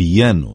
piano.